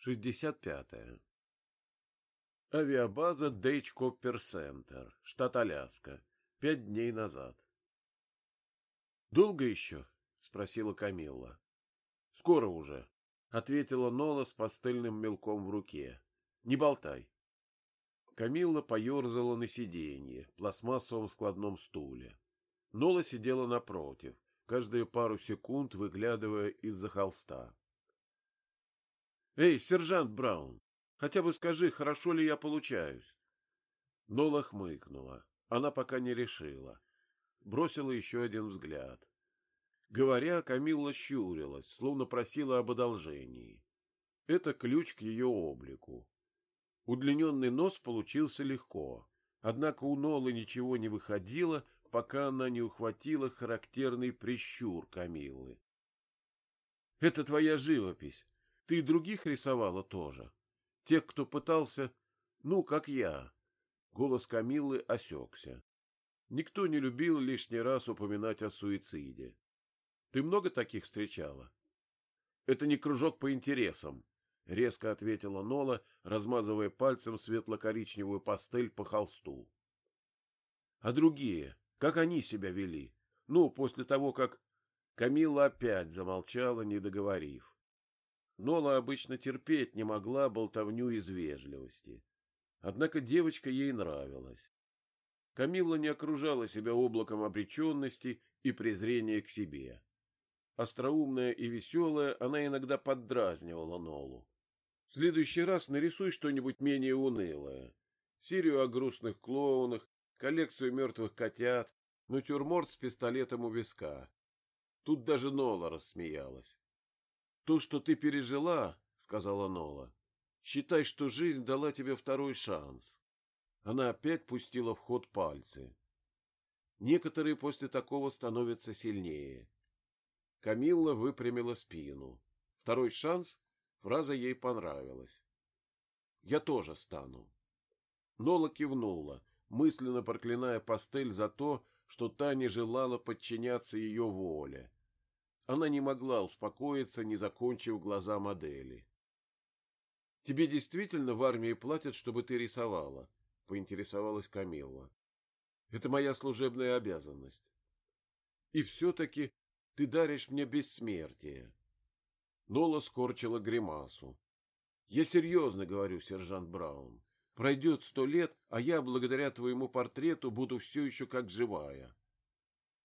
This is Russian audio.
65. -е. Авиабаза Дейч Коппер Центр, штат Аляска. Пять дней назад. «Долго еще?» — спросила Камилла. «Скоро уже», — ответила Нола с пастельным мелком в руке. «Не болтай». Камилла поерзала на сиденье, пластмассовом складном стуле. Нола сидела напротив, каждые пару секунд выглядывая из-за холста. «Эй, сержант Браун, хотя бы скажи, хорошо ли я получаюсь?» Нола хмыкнула. Она пока не решила. Бросила еще один взгляд. Говоря, Камилла щурилась, словно просила об одолжении. Это ключ к ее облику. Удлиненный нос получился легко, однако у Нолы ничего не выходило, пока она не ухватила характерный прищур Камиллы. — Это твоя живопись. Ты других рисовала тоже. Тех, кто пытался... Ну, как я. Голос Камиллы осекся. Никто не любил лишний раз упоминать о суициде. Ты много таких встречала? Это не кружок по интересам, резко ответила Нола, размазывая пальцем светло-коричневую пастель по холсту. А другие, как они себя вели? Ну, после того, как Камила опять замолчала, не договорив. Нола обычно терпеть не могла болтовню из вежливости. Однако девочка ей нравилась. Камилла не окружала себя облаком обреченности и презрения к себе. Остроумная и веселая, она иногда поддразнивала Нолу. В следующий раз нарисуй что-нибудь менее унылое. Серию о грустных клоунах, коллекцию мертвых котят, натюрморт с пистолетом у виска. Тут даже Нола рассмеялась. То, что ты пережила, — сказала Нола, — считай, что жизнь дала тебе второй шанс. Она опять пустила в ход пальцы. Некоторые после такого становятся сильнее. Камилла выпрямила спину. Второй шанс? Фраза ей понравилась. Я тоже стану. Нола кивнула, мысленно проклиная пастель за то, что та не желала подчиняться ее воле, она не могла успокоиться, не закончив глаза модели. — Тебе действительно в армии платят, чтобы ты рисовала? — поинтересовалась Камилла. — Это моя служебная обязанность. — И все-таки ты даришь мне бессмертие. Нола скорчила гримасу. — Я серьезно говорю, сержант Браун. Пройдет сто лет, а я, благодаря твоему портрету, буду все еще как живая. —